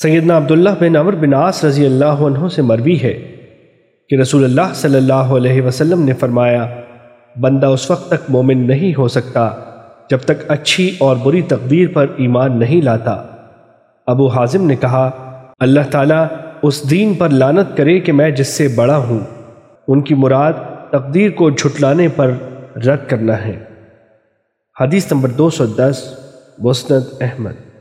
سیدنا عبداللہ بن عمر بن عاص رضی اللہ عنہ سے مروی ہے کہ رسول اللہ صلی اللہ علیہ وسلم نے فرمایا، بندہ اس وقت تک مومن نہیں ہو سکتا جب تک اچھی اور بری تقدیر پر ایمان نہیں لاتا۔ ابو حازم نے کہا، اللہ تعالیٰ اس دین پر لانت کرے کہ میں جس سے بڑا ہوں، ان کی مراد تقدیر کو جھٹلانے پر رد کرنا ہے۔ حدیث نمبر دو سو دس، مسند احمد۔